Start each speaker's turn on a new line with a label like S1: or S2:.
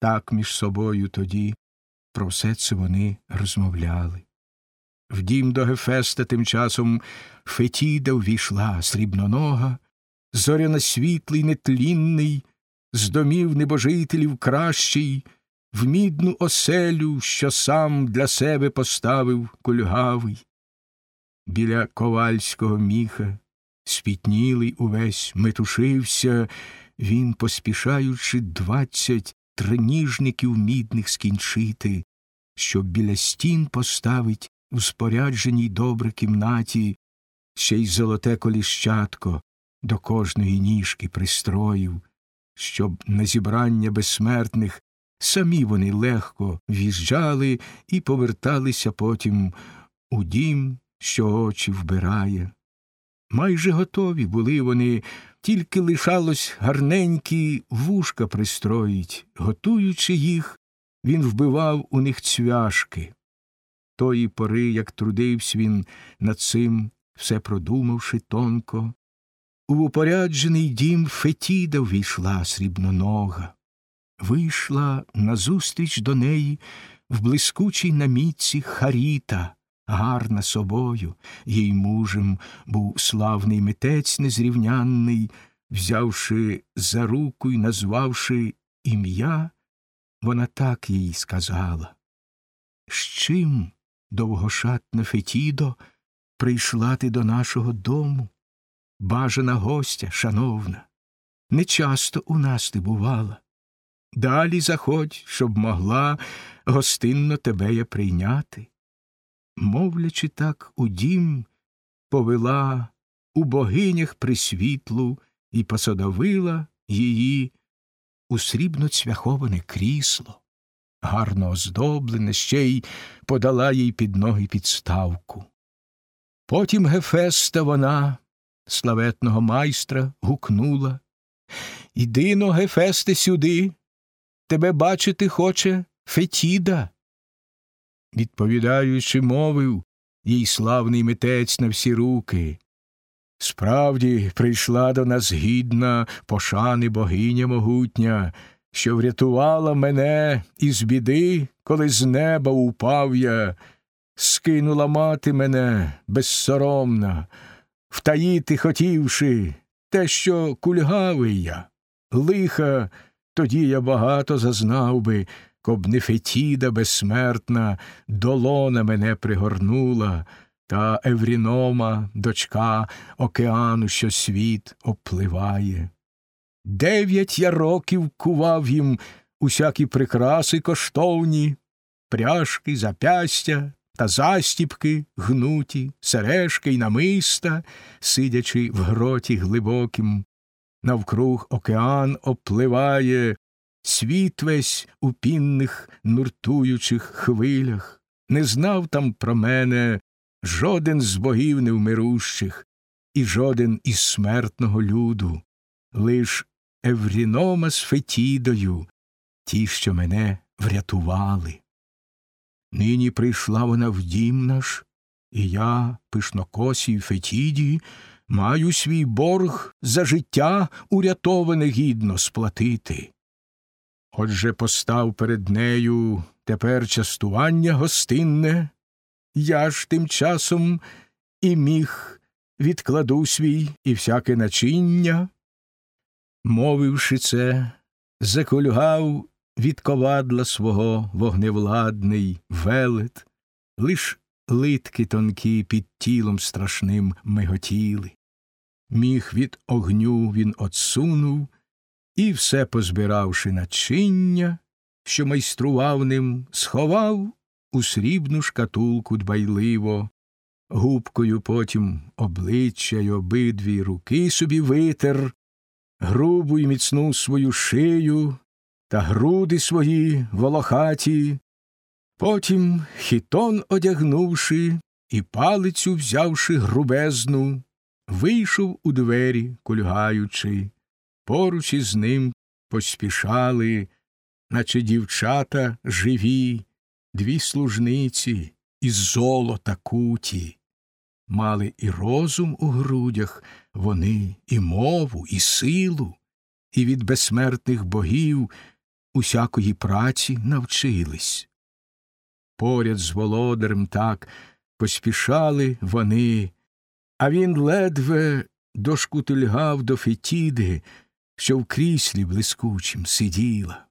S1: Так між собою тоді про все це вони розмовляли. В дім до Гефеста тим часом Фетіда ввійшла срібнонога, зоряно світлий, нетлінний, з домів небожителів кращий, в мідну оселю, що сам для себе поставив кульгавий. Біля ковальського міха, спітнілий увесь метушився, він, поспішаючи двадцять триніжників мідних скінчити, щоб біля стін поставить у спорядженій добре кімнаті ще й золоте коліщатко до кожної ніжки пристроїв, щоб на зібрання безсмертних самі вони легко в'їжджали і поверталися потім у дім, що очі вбирає. Майже готові були вони, тільки лишалось гарненькі вушка пристроїть, готуючи їх, він вбивав у них цвяшки. Тої пори, як трудився він над цим, все продумавши тонко, у упоряджений дім Фетіда ввійшла срібнонога, вийшла назустріч до неї в блискучій намітці Харіта, гарна собою, їй мужем був славний митець незрівнянний, взявши за руку й назвавши ім'я, вона так їй сказала. З чим, довгошатна Фетідо, прийшла ти до нашого дому? Бажана гостя, шановна, не часто у нас ти бувала. Далі заходь, щоб могла гостинно тебе я прийняти. Мовлячи так, у дім повела у богинях присвітлу і посадовила її у срібно цвяховане крісло, гарно оздоблене, ще й подала їй під ноги підставку. Потім Гефеста вона, славетного майстра, гукнула Іди но, Гефесте, сюди. Тебе бачити хоче Фетіда. Відповідаючи, мовив їй славний митець на всі руки. Справді прийшла до нас гідна пошани богиня могутня, що врятувала мене із біди, коли з неба упав я, скинула мати мене безсоромна, втаїти хотівши те, що кульгавий я, лиха, тоді я багато зазнав би, коб не Фетіда безсмертна долона мене пригорнула, та Еврінома, дочка океану, що світ опливає. Дев'ять я років кував їм усякі прикраси коштовні, пряжки, запястя та застіпки гнуті, сережки й намиста, сидячи в гроті глибокім, навкруг океан опливає, світ весь у пінних нуртуючих хвилях, не знав там про мене жоден з богів невмирущих, і жоден із смертного люду, лиш Еврінома з Фетідою, ті, що мене врятували. Нині прийшла вона в дім наш, і я, пишнокосій Фетіді, маю свій борг за життя урятоване гідно сплатити. Отже постав перед нею тепер частування гостинне, я ж тим часом і міг відкладу свій і всяке начиння. Мовивши це, закольгав від ковадла свого вогневладний велет, лиш литки тонкі під тілом страшним миготіли. Міг від огню він отсунув і, все позбиравши начиння, що майстрував ним, сховав у срібну шкатулку дбайливо, губкою потім обличчя й обидві руки собі витер, грубу й міцну свою шию та груди свої волохаті, потім хітон одягнувши і палицю взявши грубезну, вийшов у двері, кульгаючи, поруч із ним поспішали, наче дівчата живі, дві служниці із золота куті. Мали і розум у грудях вони, і мову, і силу, і від безсмертних богів усякої праці навчились. Поряд з володарем так поспішали вони, а він ледве дошкутильгав до Фетіди, що в кріслі блискучим сиділа.